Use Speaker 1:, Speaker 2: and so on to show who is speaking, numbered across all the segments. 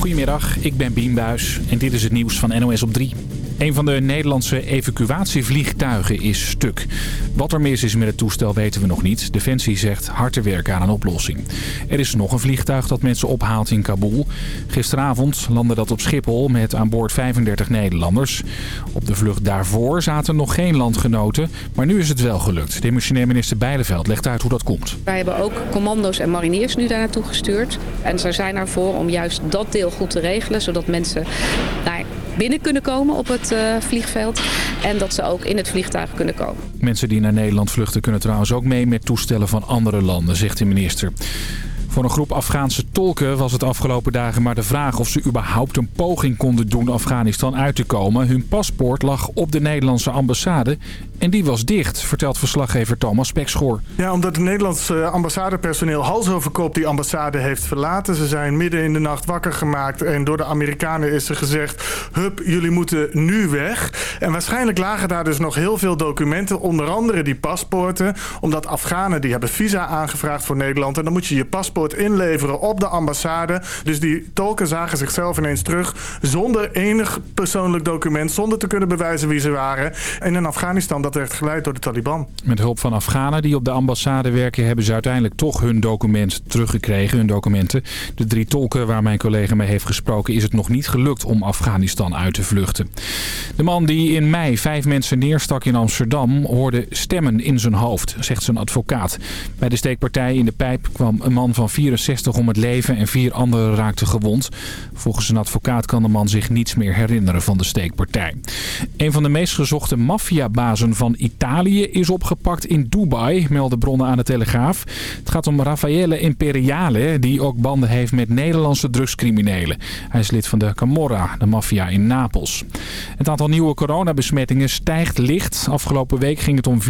Speaker 1: Goedemiddag, ik ben Bien Buijs en dit is het nieuws van NOS op 3. Een van de Nederlandse evacuatievliegtuigen is stuk. Wat er mis is met het toestel weten we nog niet. Defensie zegt hard te werken aan een oplossing. Er is nog een vliegtuig dat mensen ophaalt in Kabul. Gisteravond landde dat op Schiphol met aan boord 35 Nederlanders. Op de vlucht daarvoor zaten nog geen landgenoten, maar nu is het wel gelukt. Demissionair minister Bijleveld legt uit hoe dat komt.
Speaker 2: Wij hebben ook commando's en mariniers nu daar naartoe gestuurd. En ze zijn ervoor om juist dat deel goed te regelen, zodat mensen binnen kunnen komen op het uh, vliegveld. En dat ze ook in het vliegtuig kunnen komen.
Speaker 1: Mensen die naar Nederland vluchten kunnen trouwens ook mee met toestellen van andere landen, zegt de minister. Voor een groep Afghaanse tolken was het afgelopen dagen maar de vraag of ze überhaupt een poging konden doen Afghanistan uit te komen. Hun paspoort lag op de Nederlandse ambassade en die was dicht, vertelt verslaggever Thomas Spekschoor.
Speaker 3: Ja, omdat het Nederlandse ambassadepersoneel hals over kop die ambassade heeft verlaten. Ze zijn midden in de nacht wakker gemaakt en door de Amerikanen is er gezegd... hup, jullie moeten nu weg. En waarschijnlijk lagen daar dus nog heel veel documenten, onder andere die paspoorten. Omdat Afghanen die hebben visa aangevraagd voor Nederland en dan moet je je paspoort inleveren op de ambassade. Dus die tolken zagen zichzelf ineens terug zonder enig persoonlijk document, zonder te kunnen bewijzen wie ze waren. En in Afghanistan dat werd geleid door de Taliban.
Speaker 1: Met hulp van Afghanen die op de ambassade werken... hebben ze uiteindelijk toch hun document teruggekregen, hun documenten. De drie tolken waar mijn collega mee heeft gesproken... is het nog niet gelukt om Afghanistan uit te vluchten. De man die in mei vijf mensen neerstak in Amsterdam... hoorde stemmen in zijn hoofd, zegt zijn advocaat. Bij de steekpartij in de pijp kwam een man van 64 om het leven... en vier anderen raakten gewond. Volgens een advocaat kan de man zich niets meer herinneren van de steekpartij. Een van de meest gezochte maffiabazen van Italië is opgepakt in Dubai, melden bronnen aan de Telegraaf. Het gaat om Raffaele Imperiale, die ook banden heeft met Nederlandse drugscriminelen. Hij is lid van de Camorra, de maffia in Napels. Het aantal nieuwe coronabesmettingen stijgt licht. Afgelopen week ging het om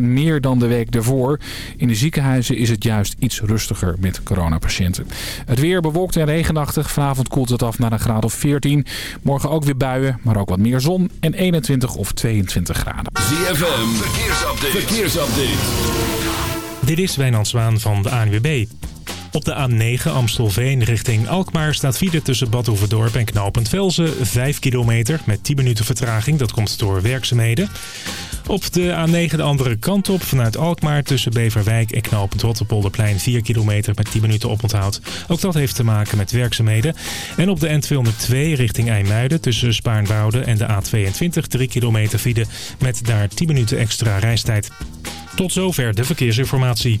Speaker 1: 4% meer dan de week daarvoor. In de ziekenhuizen is het juist iets rustiger met coronapatiënten. Het weer bewolkt en regenachtig. Vanavond koelt het af naar een graad of 14. Morgen ook weer buien, maar ook wat meer zon en 21 of 22 graden.
Speaker 4: ZFM, verkeersupdate. verkeersupdate.
Speaker 5: Dit is Wijnand Zwaan van de ANWB. Op de A9 Amstelveen richting Alkmaar staat file tussen Bad Hoeverdorp en Knopend Velzen. 5 kilometer met 10 minuten vertraging. Dat komt door werkzaamheden. Op de A9 de andere kant op vanuit Alkmaar tussen Beverwijk en Knopend Rotterpolderplein 4 kilometer met 10 minuten oponthoud. Ook dat heeft te maken met werkzaamheden. En op de N202 richting IJmuiden tussen Spaarnwoude en de A22 3 kilometer file met daar 10 minuten extra reistijd. Tot zover de verkeersinformatie.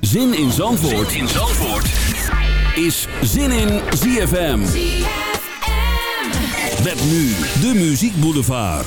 Speaker 4: Zin in Zandvoort, zin in Zandvoort. is Zin in ZFM. Met nu de Muziek Boulevard.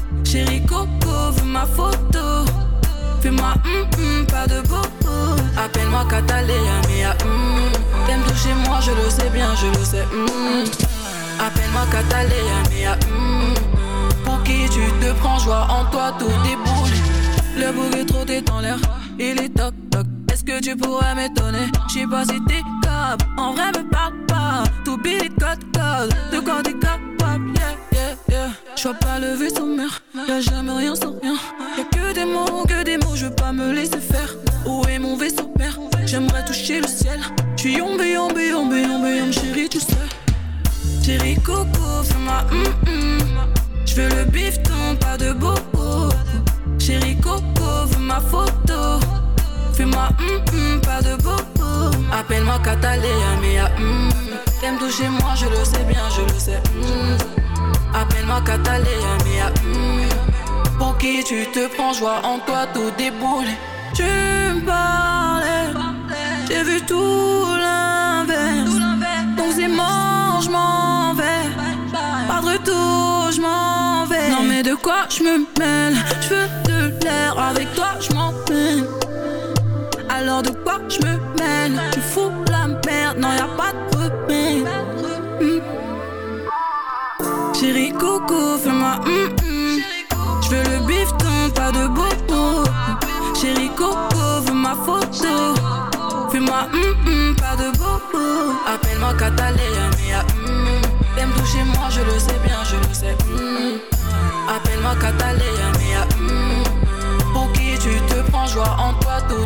Speaker 6: Chérie Coco, veux ma photo. Fais-moi hum hum, pas de bobo Appelle-moi Catalina, mia hum T'aimes toucher moi, je le sais bien, je le sais hum Appelle-moi Catalina, mia hum Pour qui tu te prends, joie en toi, tout déboule Le bouc est trop dans l'air, il est toc toc. Est-ce que tu pourrais m'étonner? J'sais pas si t'es en vrai me parle pas. Tout billet code code, de quoi t'es capable Yeah yeah yeah. J'vois pas le vaisseau mère, y'a jamais rien sans rien. Y'a que des mots, que des mots, je veux pas me laisser faire. Où est mon vaisseau père J'aimerais toucher le ciel. J'suis yombe yombe yombe yombe yombe chérie tu sais. Chérie Coco, fais-moi hum hum. Je veux le bifton, pas de bobo. Chérie Coco, veux ma photo Fais-moi hum hum, pas de bobo Appelle-moi Catalina, mia hum T'aimes toucher moi, je le sais bien, je le sais. Appelle-moi Catalina, hum Pour qui tu te prends, joie en toi, tout déboule Tu me parlais J'ai vu tout l'inverse. Donc c'est mort, je m'en vais. Pas de retour, je m'en vais. Non mais de quoi je me mêle? Je veux de l'air, avec toi je m'en Alors de quoi je me mêle Tu fous la merde, non y'a pas de remède. Hmm. Chérie Coco, fais-moi hum hum Je veux le bifton, pas de bobo Chérie Coco, veux ma photo. Fais-moi hum hum, pas de bobo Appelle-moi Catalina, mia hum T'aimes toucher moi, je le sais bien, je le sais Appelle-moi Catalina, hum Pour qui tu te prends, joie en toi, tout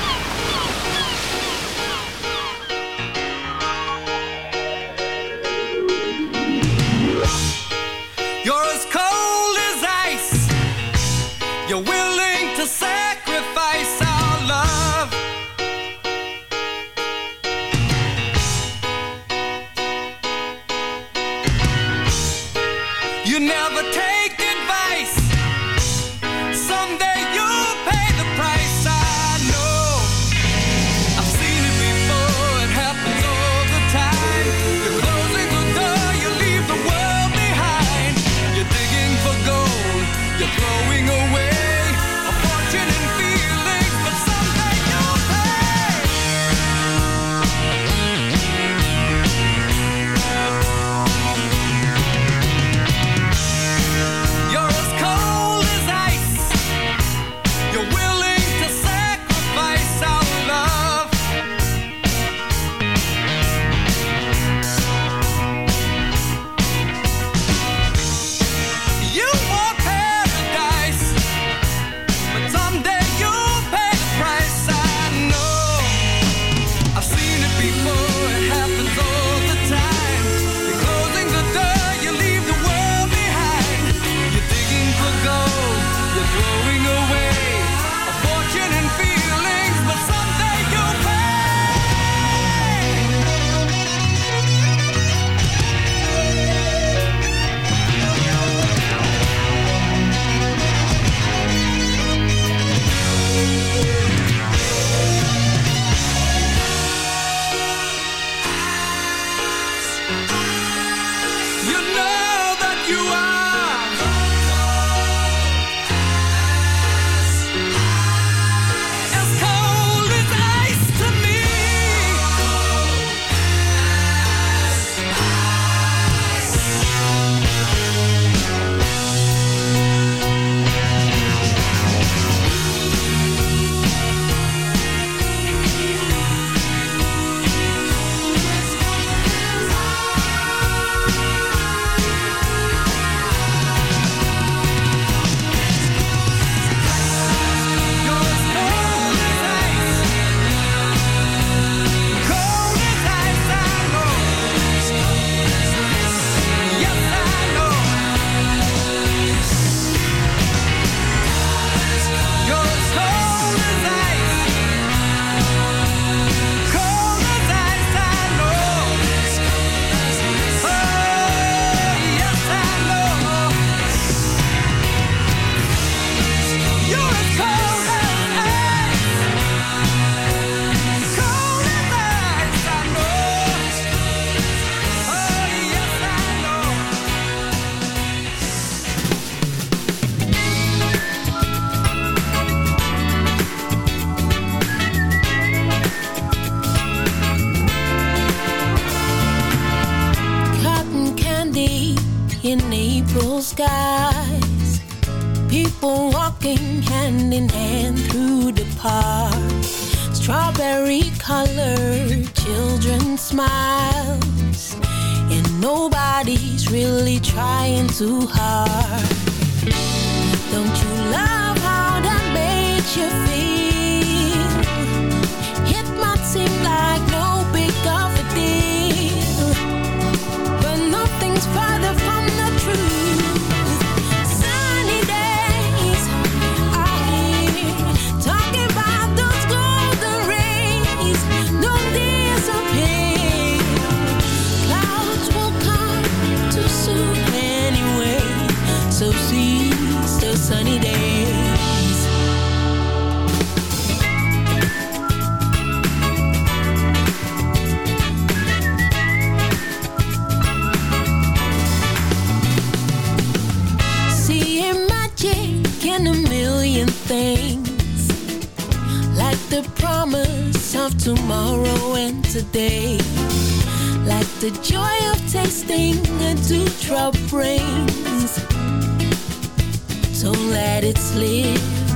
Speaker 7: don't let it slip.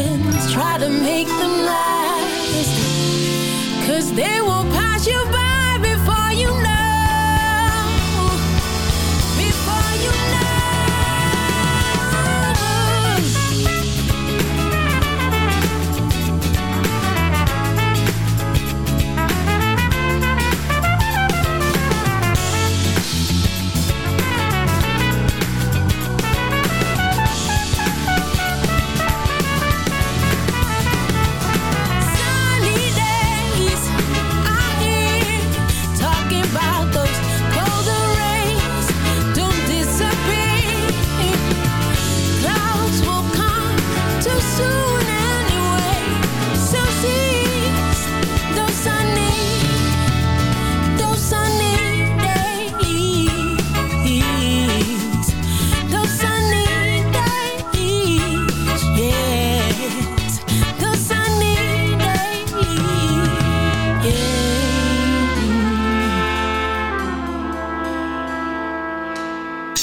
Speaker 7: friends, try to make them laugh.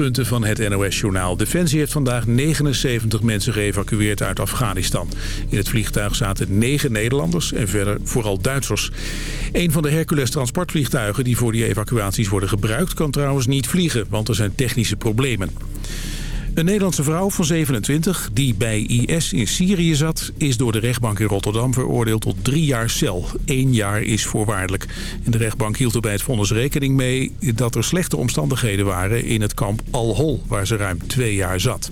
Speaker 8: Hoofdpunten van het NOS-journaal. Defensie heeft vandaag 79 mensen geëvacueerd uit Afghanistan. In het vliegtuig zaten 9 Nederlanders en verder vooral Duitsers. Een van de Hercules-transportvliegtuigen die voor die evacuaties worden gebruikt... kan trouwens niet vliegen, want er zijn technische problemen. Een Nederlandse vrouw van 27 die bij IS in Syrië zat... is door de rechtbank in Rotterdam veroordeeld tot drie jaar cel. Eén jaar is voorwaardelijk. En de rechtbank hield er bij het vonnis rekening mee... dat er slechte omstandigheden waren in het kamp Al-Hol... waar ze ruim twee jaar zat.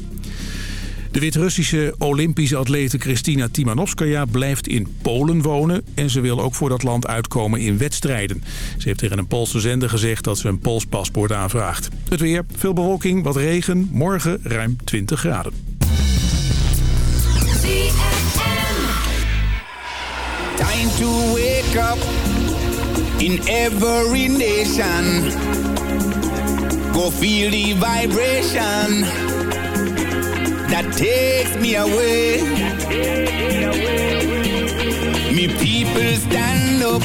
Speaker 8: De Wit-Russische Olympische atlete Kristina Timanovskaya blijft in Polen wonen... en ze wil ook voor dat land uitkomen in wedstrijden. Ze heeft tegen een Poolse zender gezegd dat ze een Pools paspoort aanvraagt. Het weer, veel bewolking, wat regen, morgen ruim 20 graden.
Speaker 9: Time to wake up in every nation. Go feel the vibration that takes me away. Me people stand up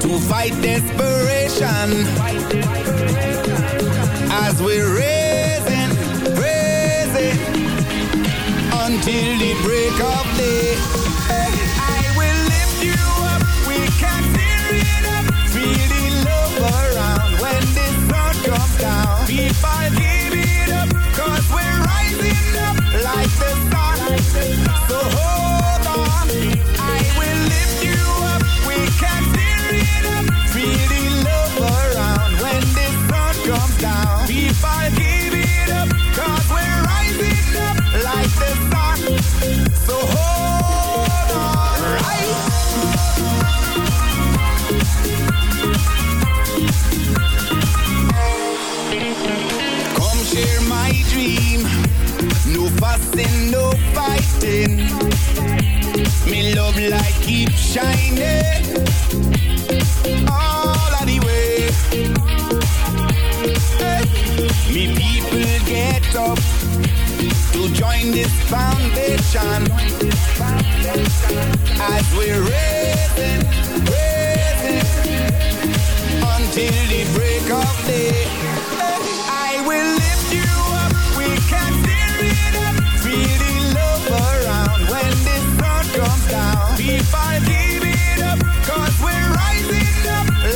Speaker 9: to fight desperation as we're raising, raising until the break of day. I will lift you up, we can tear it up, feel the love around when the sun comes down. People Light keep shining. All of the way. Hey. Me people get up to join this foundation. As we're raising, raising until the break of day.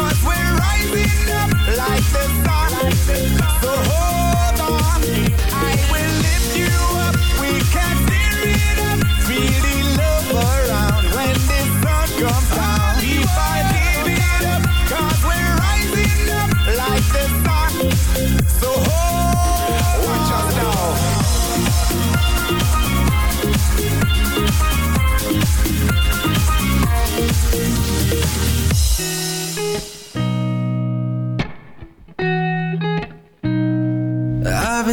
Speaker 9: cause we're rising up like the sun. So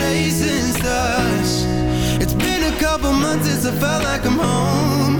Speaker 10: chasing stars. It's been a couple months since I felt like I'm home.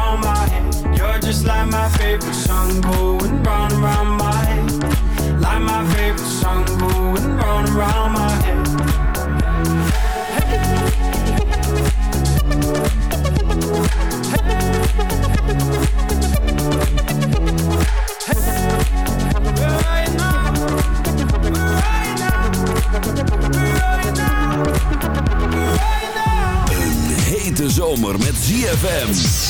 Speaker 11: round, round my head. You're just like my favorite song going round, round my head. Like my favorite song going round, round my head.
Speaker 4: Zomer met ZFM.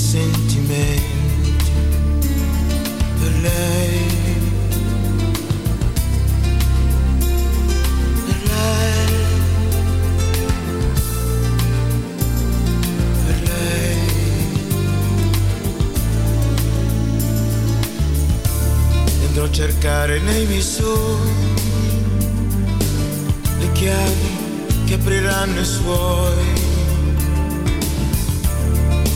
Speaker 12: sentimenti per lei. Per lei. Per a cercare nei miei sogni le chiavi che apriranno i suoi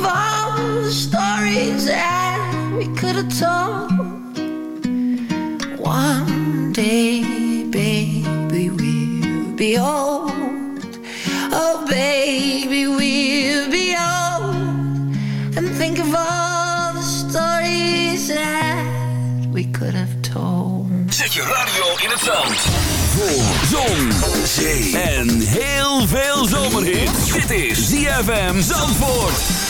Speaker 13: of all the stories that we could have told. One day, baby, we'll be old. Oh, baby, we'll be old. And think of all the stories that we could have told.
Speaker 9: Zet je radio in het zand. voor zon, zee en heel veel zomerhit. Dit is ZFM Zandvoort.